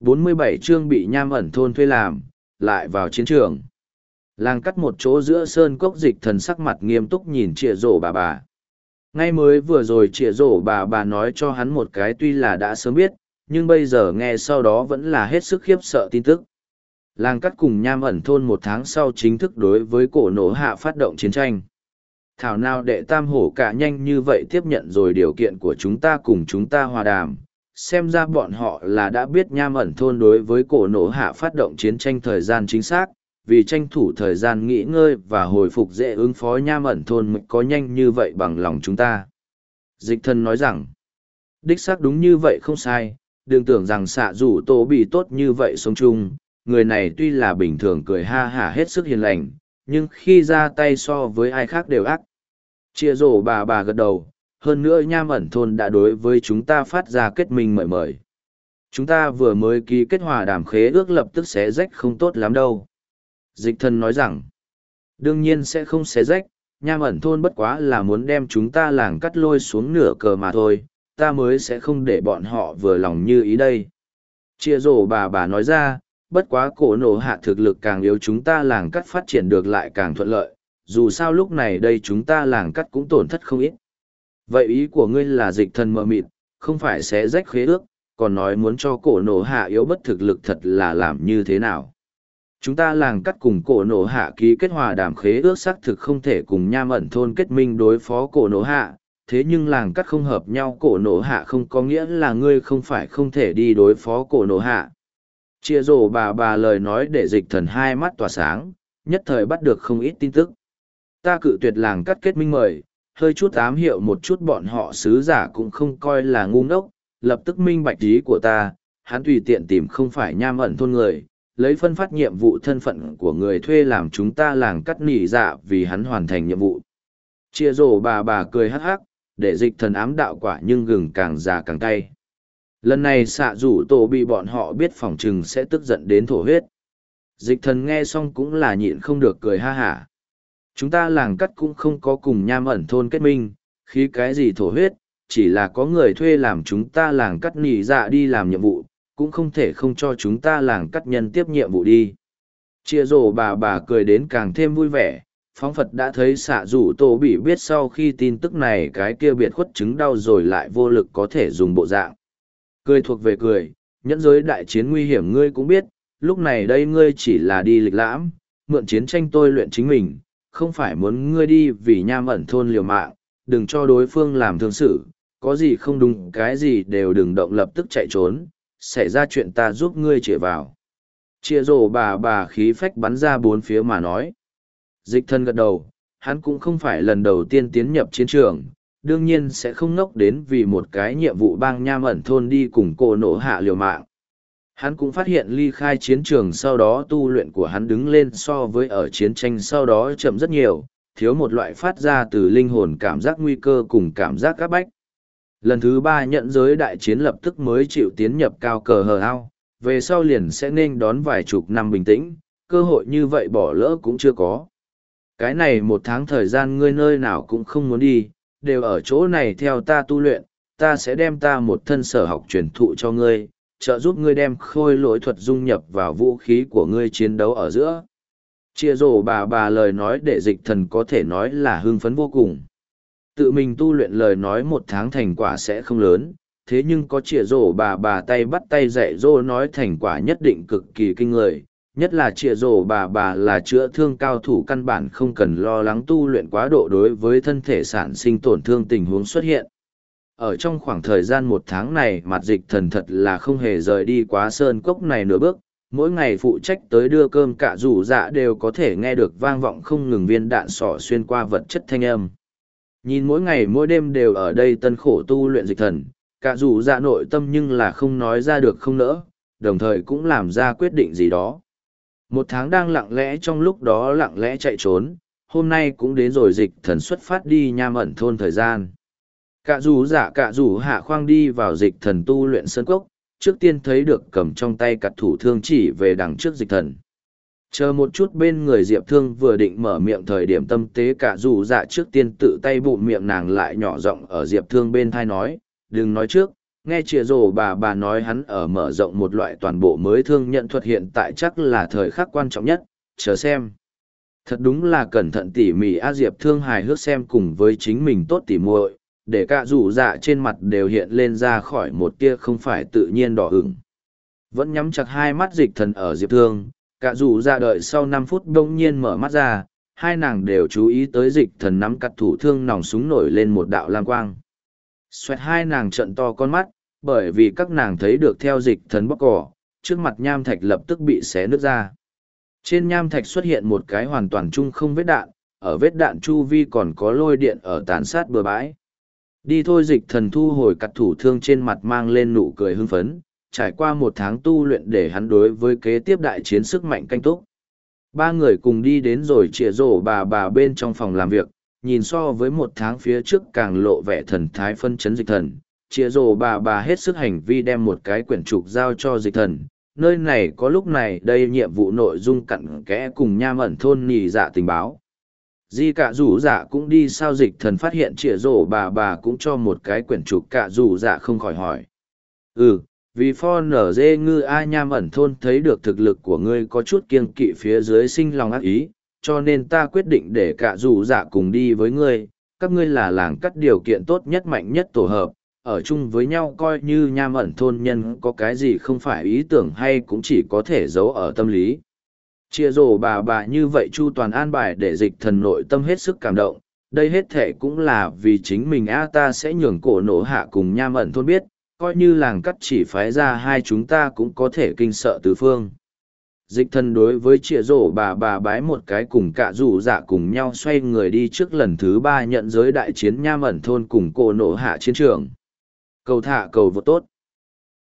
47 chương bị nham ẩn thôn thuê làm, lại vào chiến trường. Làng cắt một chỗ giữa sơn cốc dịch thần sắc mặt nghiêm túc nhìn trịa rổ bà bà. Ngay mới vừa rồi trịa rổ bà bà nói cho hắn một cái tuy là đã sớm biết, nhưng bây giờ nghe sau đó vẫn là hết sức khiếp sợ tin tức. Làng cắt cùng nham ẩn thôn một tháng sau chính thức đối với cổ nổ hạ phát động chiến tranh. Thảo nào đệ tam hổ cả nhanh như vậy tiếp nhận rồi điều kiện của chúng ta cùng chúng ta hòa đàm. Xem ra bọn họ là đã biết nham ẩn thôn đối với cổ nổ hạ phát động chiến tranh thời gian chính xác, vì tranh thủ thời gian nghỉ ngơi và hồi phục dễ ứng phó nham ẩn thôn có nhanh như vậy bằng lòng chúng ta. Dịch thân nói rằng, đích xác đúng như vậy không sai, đừng tưởng rằng xạ rủ tổ bị tốt như vậy sống chung, người này tuy là bình thường cười ha hả hết sức hiền lành, nhưng khi ra tay so với ai khác đều ác. Chia rổ bà bà gật đầu, hơn nữa nham ẩn thôn đã đối với chúng ta phát ra kết minh mời mời. Chúng ta vừa mới ký kết hòa đàm khế ước lập tức xé rách không tốt lắm đâu. Dịch thần nói rằng, đương nhiên sẽ không xé rách, nham ẩn thôn bất quá là muốn đem chúng ta làng cắt lôi xuống nửa cờ mà thôi, ta mới sẽ không để bọn họ vừa lòng như ý đây. Chia rổ bà bà nói ra, bất quá cổ nổ hạ thực lực càng yếu chúng ta làng cắt phát triển được lại càng thuận lợi, dù sao lúc này đây chúng ta làng cắt cũng tổn thất không ít. Vậy ý của ngươi là dịch thần mờ mịt, không phải sẽ rách khế ước, còn nói muốn cho cổ nổ hạ yếu bất thực lực thật là làm như thế nào. Chúng ta làng cắt cùng cổ nổ hạ ký kết hòa đàm khế ước xác thực không thể cùng nham ẩn thôn kết minh đối phó cổ nổ hạ, thế nhưng làng cắt không hợp nhau cổ nổ hạ không có nghĩa là ngươi không phải không thể đi đối phó cổ nổ hạ. Chia rổ bà bà lời nói để dịch thần hai mắt tỏa sáng, nhất thời bắt được không ít tin tức. Ta cự tuyệt làng cắt kết minh mời, hơi chút ám hiệu một chút bọn họ sứ giả cũng không coi là ngu ngốc, lập tức minh bạch ý của ta, hắn tùy tiện tìm không phải nham ẩn thôn người, lấy phân phát nhiệm vụ thân phận của người thuê làm chúng ta làng cắt nỉ dạ vì hắn hoàn thành nhiệm vụ. Chia rổ bà bà cười hắc hắc, để dịch thần ám đạo quả nhưng gừng càng già càng cay. Lần này xạ rủ tổ bị bọn họ biết phỏng chừng sẽ tức giận đến thổ huyết. Dịch thần nghe xong cũng là nhịn không được cười ha hả. Chúng ta làng cắt cũng không có cùng nham ẩn thôn kết minh, khi cái gì thổ huyết, chỉ là có người thuê làm chúng ta làng cắt nỉ dạ đi làm nhiệm vụ, cũng không thể không cho chúng ta làng cắt nhân tiếp nhiệm vụ đi. Chia rổ bà bà cười đến càng thêm vui vẻ, phóng phật đã thấy xạ rủ tổ bị biết sau khi tin tức này cái kia biệt khuất chứng đau rồi lại vô lực có thể dùng bộ dạng. Cười thuộc về cười, nhẫn giới đại chiến nguy hiểm ngươi cũng biết, lúc này đây ngươi chỉ là đi lịch lãm, mượn chiến tranh tôi luyện chính mình, không phải muốn ngươi đi vì nham ẩn thôn liều mạng, đừng cho đối phương làm thương sự, có gì không đúng cái gì đều đừng động lập tức chạy trốn, xảy ra chuyện ta giúp ngươi chĩa vào. Chia rổ bà bà khí phách bắn ra bốn phía mà nói. Dịch thân gật đầu, hắn cũng không phải lần đầu tiên tiến nhập chiến trường, đương nhiên sẽ không nốc đến vì một cái nhiệm vụ bang nham ẩn thôn đi cùng cô nổ hạ liều mạng. Hắn cũng phát hiện ly khai chiến trường sau đó tu luyện của hắn đứng lên so với ở chiến tranh sau đó chậm rất nhiều, thiếu một loại phát ra từ linh hồn cảm giác nguy cơ cùng cảm giác áp bách. Lần thứ ba nhận giới đại chiến lập tức mới chịu tiến nhập cao cờ hờ ao, về sau liền sẽ nên đón vài chục năm bình tĩnh, cơ hội như vậy bỏ lỡ cũng chưa có. Cái này một tháng thời gian ngươi nơi nào cũng không muốn đi, đều ở chỗ này theo ta tu luyện, ta sẽ đem ta một thân sở học truyền thụ cho ngươi, trợ giúp ngươi đem khôi lỗi thuật dung nhập vào vũ khí của ngươi chiến đấu ở giữa. Chia rổ bà bà lời nói để dịch thần có thể nói là hưng phấn vô cùng. Tự mình tu luyện lời nói một tháng thành quả sẽ không lớn, thế nhưng có chia rổ bà bà tay bắt tay dạy dỗ nói thành quả nhất định cực kỳ kinh người, nhất là chia rổ bà bà là chữa thương cao thủ căn bản không cần lo lắng tu luyện quá độ đối với thân thể sản sinh tổn thương tình huống xuất hiện. Ở trong khoảng thời gian một tháng này mặt dịch thần thật là không hề rời đi quá sơn cốc này nửa bước, mỗi ngày phụ trách tới đưa cơm cả rủ dạ đều có thể nghe được vang vọng không ngừng viên đạn sỏ xuyên qua vật chất thanh âm. Nhìn mỗi ngày mỗi đêm đều ở đây tân khổ tu luyện dịch thần, cả rủ dạ nội tâm nhưng là không nói ra được không nỡ, đồng thời cũng làm ra quyết định gì đó. Một tháng đang lặng lẽ trong lúc đó lặng lẽ chạy trốn, hôm nay cũng đến rồi dịch thần xuất phát đi nham ẩn thôn thời gian. Cả rủ giả cả rủ hạ khoang đi vào dịch thần tu luyện sơn cốc, trước tiên thấy được cầm trong tay cặt thủ thương chỉ về đằng trước dịch thần. Chờ một chút bên người Diệp Thương vừa định mở miệng thời điểm tâm tế cả dù dạ trước tiên tự tay bụng miệng nàng lại nhỏ giọng ở Diệp Thương bên thai nói, đừng nói trước, nghe chìa rồ bà bà nói hắn ở mở rộng một loại toàn bộ mới thương nhận thuật hiện tại chắc là thời khắc quan trọng nhất chờ xem thật đúng là cẩn thận tỉ mỉ a diệp thương hài hước xem cùng với chính mình tốt tỉ muội để cả rủ dạ trên mặt đều hiện lên ra khỏi một tia không phải tự nhiên đỏ ửng. Vẫn nhắm chặt hai mắt dịch thần ở diệp thương cả rủ dạ đợi sau năm phút đông nhiên mở mắt ra, hai nàng đều chú ý tới dịch thần nắm cặt thủ thương nòng súng nổi lên một đạo lam quang. Xoẹt hai nàng trận to con mắt, bởi vì các nàng thấy được theo dịch thần bóc cỏ, trước mặt nham thạch lập tức bị xé nước ra. Trên nham thạch xuất hiện một cái hoàn toàn chung không vết đạn, ở vết đạn chu vi còn có lôi điện ở tàn sát bừa bãi đi thôi dịch thần thu hồi cặt thủ thương trên mặt mang lên nụ cười hưng phấn, trải qua một tháng tu luyện để hắn đối với kế tiếp đại chiến sức mạnh canh túc. Ba người cùng đi đến rồi chĩa rổ bà bà bên trong phòng làm việc, nhìn so với một tháng phía trước càng lộ vẻ thần thái phân chấn dịch thần. Chĩa rổ bà bà hết sức hành vi đem một cái quyển trục giao cho dịch thần. Nơi này có lúc này đây nhiệm vụ nội dung cặn kẽ cùng nham ẩn thôn nhì dạ tình báo di cả rủ dạ cũng đi sao dịch thần phát hiện trịa rổ bà bà cũng cho một cái quyển trục cả rủ dạ không khỏi hỏi. Ừ vì pho nở dê ngư a nham ẩn thôn thấy được thực lực của ngươi có chút kiên kỵ phía dưới sinh lòng ác ý, cho nên ta quyết định để cả rủ dạ cùng đi với ngươi. Các ngươi là làng cắt điều kiện tốt nhất mạnh nhất tổ hợp, ở chung với nhau coi như nham ẩn thôn nhân có cái gì không phải ý tưởng hay cũng chỉ có thể giấu ở tâm lý chia rổ bà bà như vậy chu toàn an bài để dịch thần nội tâm hết sức cảm động. Đây hết thể cũng là vì chính mình a ta sẽ nhường cổ nổ hạ cùng nham ẩn thôn biết, coi như làng cắt chỉ phái ra hai chúng ta cũng có thể kinh sợ tứ phương. Dịch thần đối với chia rổ bà bà bái một cái cùng cạ rủ dạ cùng nhau xoay người đi trước lần thứ ba nhận giới đại chiến nham ẩn thôn cùng cổ nổ hạ chiến trường. Cầu thả cầu vô tốt.